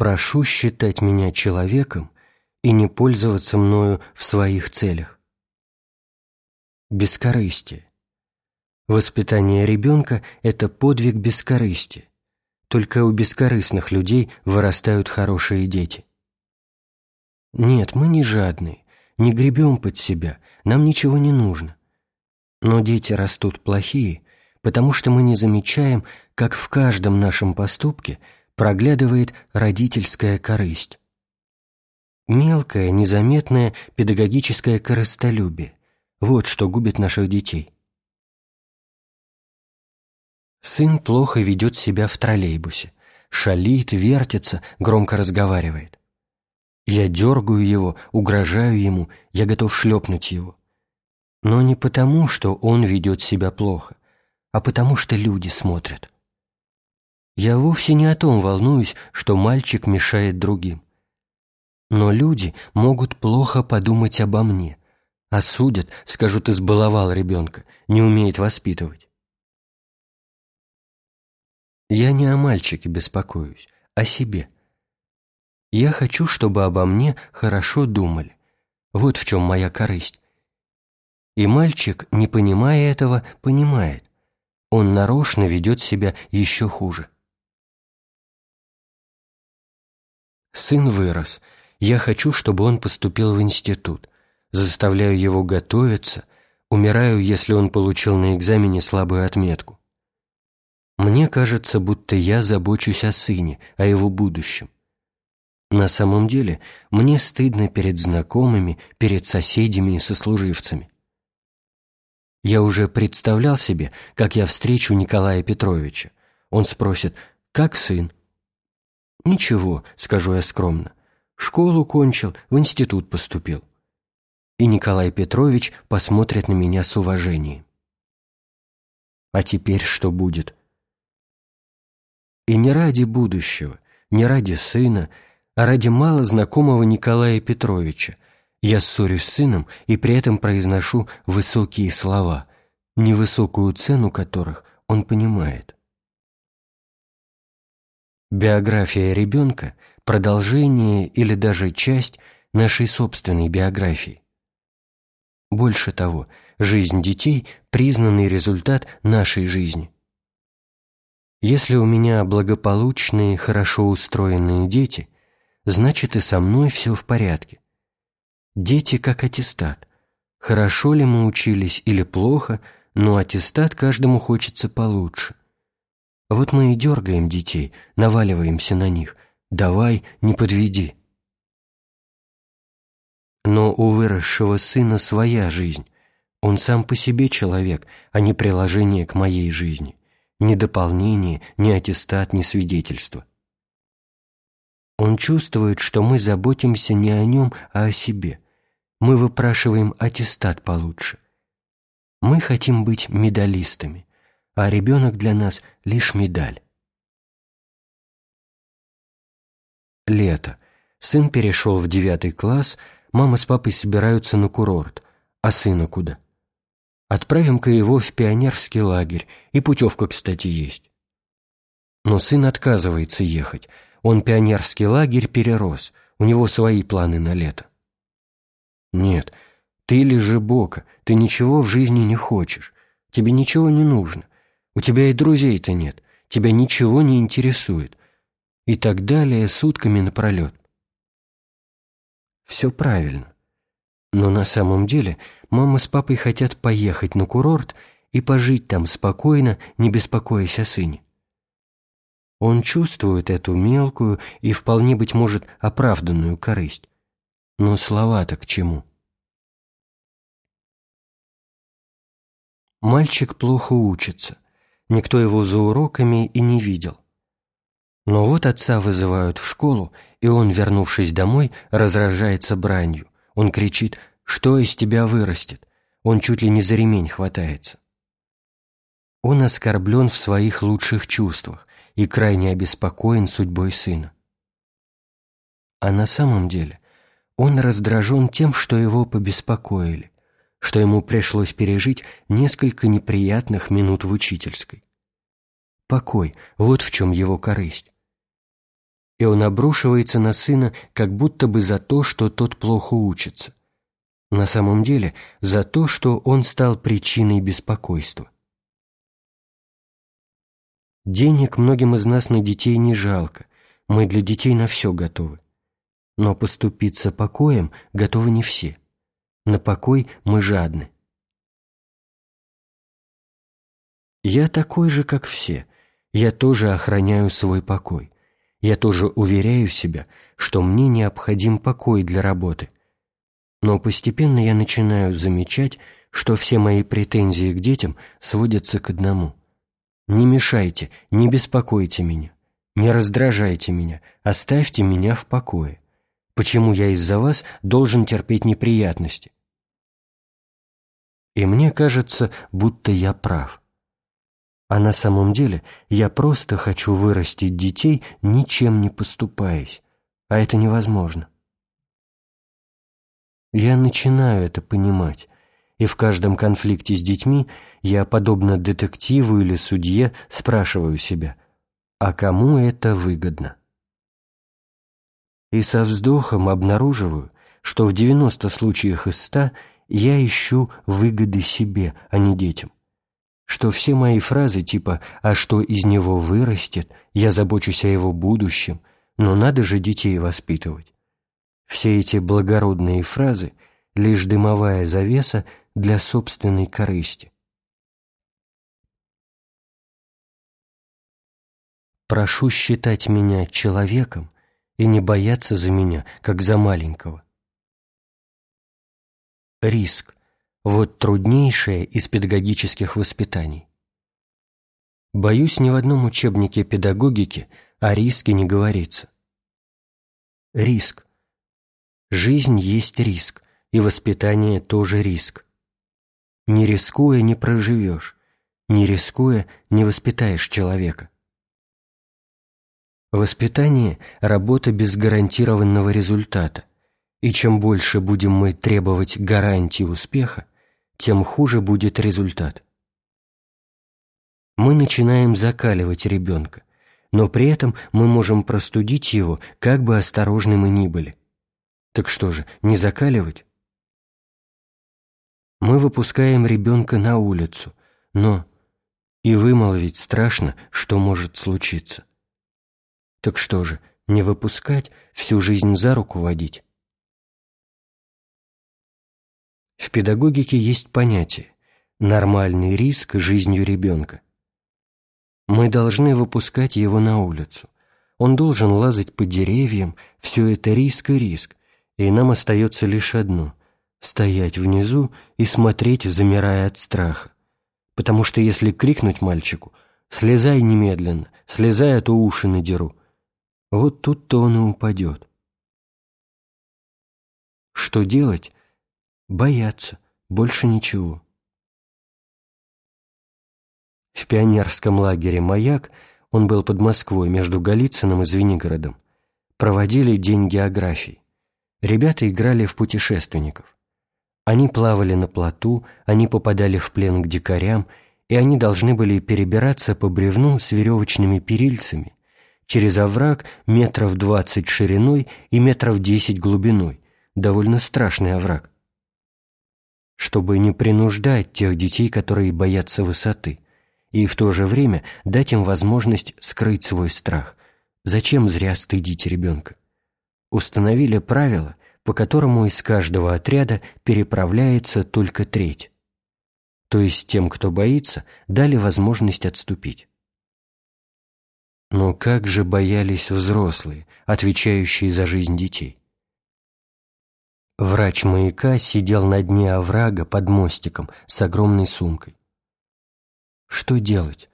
прошу считать меня человеком и не пользоваться мною в своих целях. Бескорыстие. Воспитание ребенка – это подвиг бескорыстия. Только у бескорыстных людей вырастают хорошие дети. Нет, мы не жадные, не гребем под себя, нам ничего не нужно. Но дети растут плохие, потому что мы не замечаем, как в каждом нашем поступке проглядывает родительская корысть. Мелкое, незаметное педагогическое корыстолюбие – вот что губит наших детей. Сын плохо ведет себя в троллейбусе, шалит, вертится, громко разговаривает. Я дергаю его, угрожаю ему, я готов шлепнуть его. Но не потому, что он ведет себя плохо, а потому что люди смотрят. Я вовсе не о том волнуюсь, что мальчик мешает другим. Но люди могут плохо подумать обо мне, осудят, скажут, избаловал ребенка, не умеет воспитывать. Я не о мальчике беспокоюсь, о себе. Я хочу, чтобы обо мне хорошо думали. Вот в чем моя корысть. И мальчик, не понимая этого, понимает. Он нарочно ведет себя еще хуже. Сын вырос. Я хочу, чтобы он поступил в институт. Заставляю его готовиться. Умираю, если он получил на экзамене слабую отметку. Мне кажется, будто я забочусь о сыне, о его будущем. На самом деле, мне стыдно перед знакомыми, перед соседями и сослуживцами. Я уже представлял себе, как я встречу Николая Петровича. Он спросит «Как сын?» «Ничего», — скажу я скромно. «Школу кончил, в институт поступил». И Николай Петрович посмотрит на меня с уважением. А теперь что будет? И не ради будущего, не ради сына, а ради мало знакомого Николая Петровича я ссорюсь с сыном и при этом произношу высокие слова, невысокую цену которых он понимает. Биография ребенка – продолжение или даже часть нашей собственной биографии. Больше того, жизнь детей – признанный результат нашей жизни – если у меня благополучные, хорошо устроенные дети, значит и со мной все в порядке. Дети как аттестат. Хорошо ли мы учились или плохо, но аттестат каждому хочется получше. Вот мы и дергаем детей, наваливаемся на них. Давай, не подведи. Но у выросшего сына своя жизнь. Он сам по себе человек, а не приложение к моей жизни ни дополнение, ни аттестат, ни свидетельство. Он чувствует, что мы заботимся не о нем, а о себе. Мы выпрашиваем аттестат получше. Мы хотим быть медалистами, а ребенок для нас лишь медаль. Лето. Сын перешел в девятый класс, мама с папой собираются на курорт. А сына куда? Отправим-ка его в пионерский лагерь, и путевка, кстати, есть. Но сын отказывается ехать. Он пионерский лагерь перерос, у него свои планы на лето. Нет, ты лежи бока, ты ничего в жизни не хочешь, тебе ничего не нужно, у тебя и друзей-то нет, тебя ничего не интересует. И так далее сутками напролет. Все правильно. Но на самом деле мама с папой хотят поехать на курорт и пожить там спокойно, не беспокоясь о сыне. Он чувствует эту мелкую и вполне, быть может, оправданную корысть. Но слова-то к чему? Мальчик плохо учится. Никто его за уроками и не видел. Но вот отца вызывают в школу, и он, вернувшись домой, разражается бранью. Он кричит «Что из тебя вырастет?» Он чуть ли не за ремень хватается. Он оскорблен в своих лучших чувствах и крайне обеспокоен судьбой сына. А на самом деле он раздражен тем, что его побеспокоили, что ему пришлось пережить несколько неприятных минут в учительской. Покой – вот в чем его корысть. и он обрушивается на сына как будто бы за то, что тот плохо учится. На самом деле за то, что он стал причиной беспокойства. Денег многим из нас на детей не жалко, мы для детей на все готовы. Но поступиться покоем готовы не все. На покой мы жадны. Я такой же, как все. Я тоже охраняю свой покой. Я тоже уверяю себя, что мне необходим покой для работы. Но постепенно я начинаю замечать, что все мои претензии к детям сводятся к одному. Не мешайте, не беспокойте меня, не раздражайте меня, оставьте меня в покое. Почему я из-за вас должен терпеть неприятности? И мне кажется, будто я прав. А на самом деле я просто хочу вырастить детей, ничем не поступаясь, а это невозможно. Я начинаю это понимать, и в каждом конфликте с детьми я, подобно детективу или судье, спрашиваю себя, а кому это выгодно? И со вздохом обнаруживаю, что в 90 случаях из 100 я ищу выгоды себе, а не детям что все мои фразы типа «а что из него вырастет», «я забочусь о его будущем», «но надо же детей воспитывать». Все эти благородные фразы – лишь дымовая завеса для собственной корысти. Прошу считать меня человеком и не бояться за меня, как за маленького. Риск вот труднейшее из педагогических воспитаний. Боюсь, ни в одном учебнике педагогики о риске не говорится. Риск. Жизнь есть риск, и воспитание тоже риск. Не рискуя, не проживешь, не рискуя, не воспитаешь человека. Воспитание – работа без гарантированного результата, и чем больше будем мы требовать гарантии успеха, тем хуже будет результат. Мы начинаем закаливать ребенка, но при этом мы можем простудить его, как бы осторожны мы ни были. Так что же, не закаливать? Мы выпускаем ребенка на улицу, но и вымолвить страшно, что может случиться. Так что же, не выпускать, всю жизнь за руку водить? В педагогике есть понятие «нормальный риск жизнью ребенка». Мы должны выпускать его на улицу. Он должен лазать по деревьям, все это риск и риск, и нам остается лишь одно – стоять внизу и смотреть, замирая от страха. Потому что если крикнуть мальчику «слезай немедленно, слезай, а то уши надеру», вот тут-то он и упадет. Что делать, Бояться. Больше ничего. В пионерском лагере «Маяк» он был под Москвой между Голицыным и Звенигородом. Проводили день географии. Ребята играли в путешественников. Они плавали на плоту, они попадали в плен к дикарям, и они должны были перебираться по бревну с веревочными перильцами через овраг метров двадцать шириной и метров десять глубиной. Довольно страшный овраг чтобы не принуждать тех детей, которые боятся высоты, и в то же время дать им возможность скрыть свой страх. Зачем зря стыдить ребенка? Установили правило, по которому из каждого отряда переправляется только треть. То есть тем, кто боится, дали возможность отступить. Но как же боялись взрослые, отвечающие за жизнь детей? Врач маяка сидел на дне оврага под мостиком с огромной сумкой. Что делать?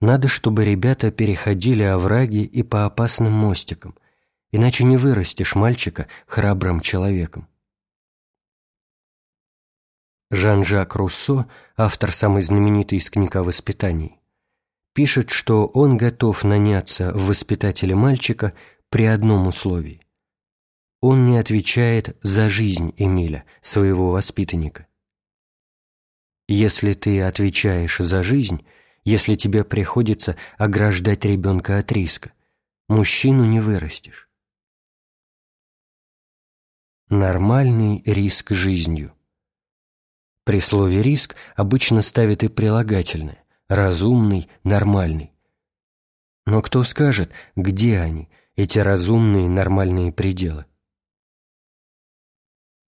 Надо, чтобы ребята переходили овраги и по опасным мостикам, иначе не вырастешь мальчика храбрым человеком. Жан-Жак Руссо, автор самой знаменитой из книг о воспитании, пишет, что он готов наняться в воспитателе мальчика при одном условии он не отвечает за жизнь Эмиля, своего воспитанника. Если ты отвечаешь за жизнь, если тебе приходится ограждать ребенка от риска, Мужчину не вырастешь. Нормальный риск жизнью. При слове «риск» обычно ставят и прилагательное «разумный», «нормальный». Но кто скажет, где они, эти разумные нормальные пределы?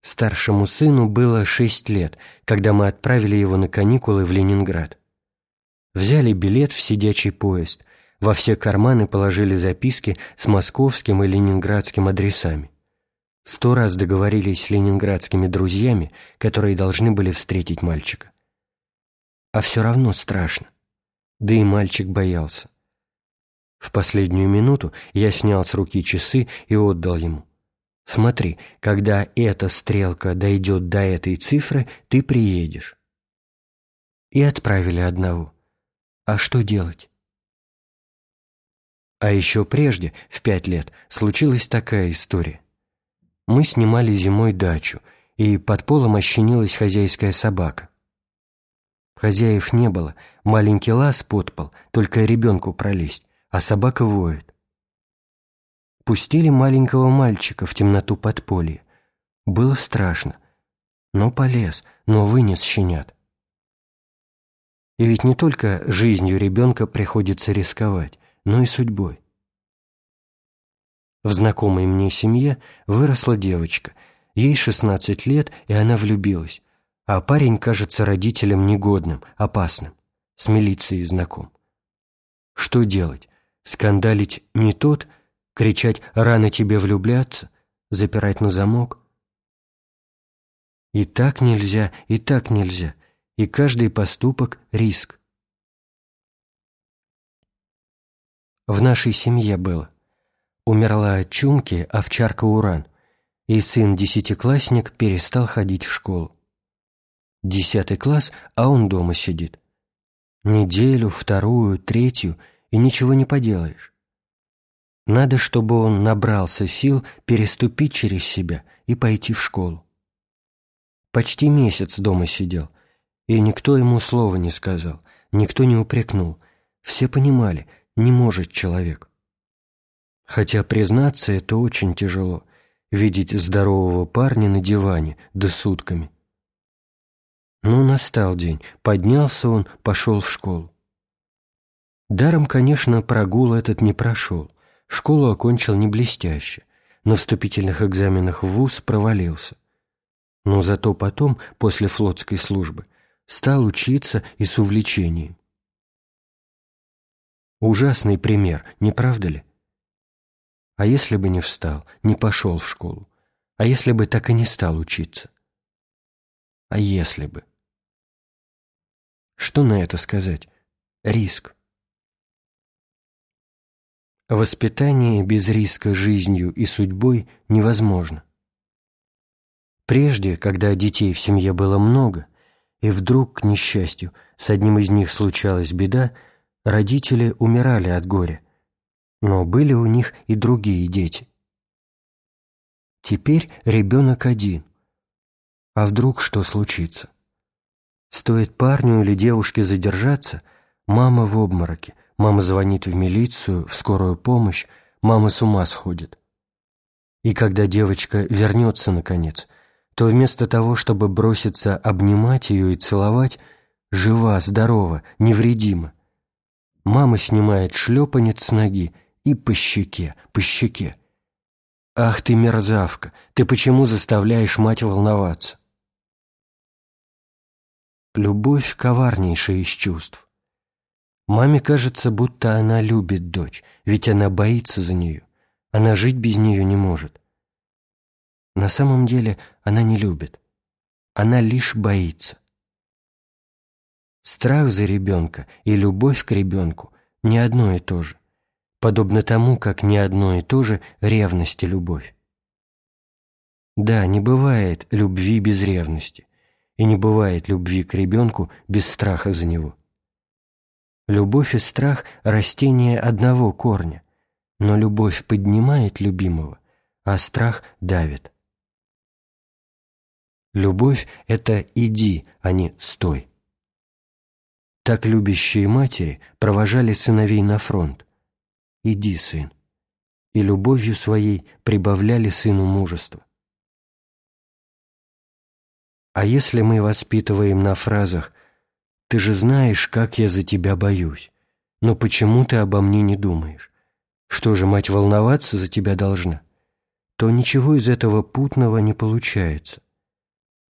Старшему сыну было шесть лет, когда мы отправили его на каникулы в Ленинград. Взяли билет в сидячий поезд, во все карманы положили записки с московским и ленинградским адресами. Сто раз договорились с ленинградскими друзьями, которые должны были встретить мальчика. А все равно страшно. Да и мальчик боялся. В последнюю минуту я снял с руки часы и отдал ему. «Смотри, когда эта стрелка дойдет до этой цифры, ты приедешь». И отправили одного. А что делать? А еще прежде, в пять лет, случилась такая история. Мы снимали зимой дачу, и под полом ощенилась хозяйская собака. Хозяев не было, маленький лаз под пол, только ребенку пролезть, а собака воет. Пустили маленького мальчика в темноту подполья. Было страшно, но полез, но вынес щенят. И ведь не только жизнью ребенка приходится рисковать, но и судьбой. В знакомой мне семье выросла девочка. Ей 16 лет, и она влюбилась. А парень кажется родителям негодным, опасным. С милицией знаком. Что делать? Скандалить не тот? Кричать «рано тебе влюбляться»? Запирать на замок? И так нельзя, и так нельзя. И каждый поступок – риск. В нашей семье было умерла от чумки овчарка Уран, и сын-десятиклассник перестал ходить в школу. Десятый класс, а он дома сидит. Неделю, вторую, третью, и ничего не поделаешь. Надо, чтобы он набрался сил переступить через себя и пойти в школу. Почти месяц дома сидел, и никто ему слова не сказал, никто не упрекнул. Все понимали, не может человек. Хотя, признаться, это очень тяжело — видеть здорового парня на диване, да сутками. Ну, настал день, поднялся он, пошел в школу. Даром, конечно, прогул этот не прошел, школу окончил не блестяще, на вступительных экзаменах в ВУЗ провалился. Но зато потом, после флотской службы, стал учиться и с увлечением. Ужасный пример, не правда ли? А если бы не встал, не пошел в школу? А если бы так и не стал учиться? А если бы? Что на это сказать? Риск. Воспитание без риска жизнью и судьбой невозможно. Прежде, когда детей в семье было много, и вдруг, к несчастью, с одним из них случалась беда, родители умирали от горя, но были у них и другие дети. Теперь ребенок один. А вдруг что случится? Стоит парню или девушке задержаться, мама в обмороке, мама звонит в милицию, в скорую помощь, мама с ума сходит. И когда девочка вернется наконец, то вместо того, чтобы броситься обнимать ее и целовать, жива, здорова, невредима. Мама снимает шлепанец с ноги и по щеке, по щеке. «Ах ты, мерзавка! Ты почему заставляешь мать волноваться?» Любовь — коварнейшая из чувств. Маме кажется, будто она любит дочь, ведь она боится за нее. Она жить без нее не может. На самом деле она не любит. Она лишь боится. Страх за ребенка и любовь к ребенку не одно и то же подобно тому, как не одно и то же ревность и любовь. Да, не бывает любви без ревности, и не бывает любви к ребенку без страха за него. Любовь и страх – растения одного корня, но любовь поднимает любимого, а страх давит. Любовь – это «иди», а не «стой». Так любящие матери провожали сыновей на фронт, Иди, сын, и любовью своей прибавляли сыну мужество. А если мы воспитываем на фразах «Ты же знаешь, как я за тебя боюсь, но почему ты обо мне не думаешь? Что же, мать волноваться за тебя должна?» то ничего из этого путного не получается.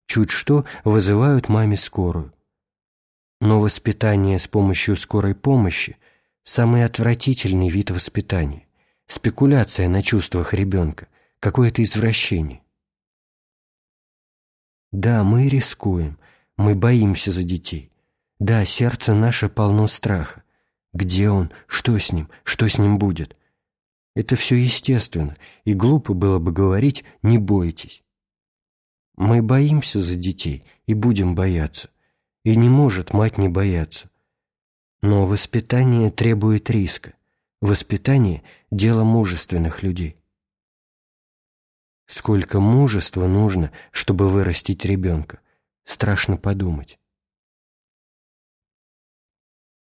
Чуть что вызывают маме скорую. Но воспитание с помощью скорой помощи – самый отвратительный вид воспитания, спекуляция на чувствах ребенка, какое-то извращение. Да, мы рискуем, мы боимся за детей. Да, сердце наше полно страха. Где он? Что с ним? Что с ним будет? Это все естественно, и глупо было бы говорить «не бойтесь». Мы боимся за детей и будем бояться, и не может мать не бояться. Но воспитание требует риска. Воспитание – дело мужественных людей. Сколько мужества нужно, чтобы вырастить ребенка, страшно подумать.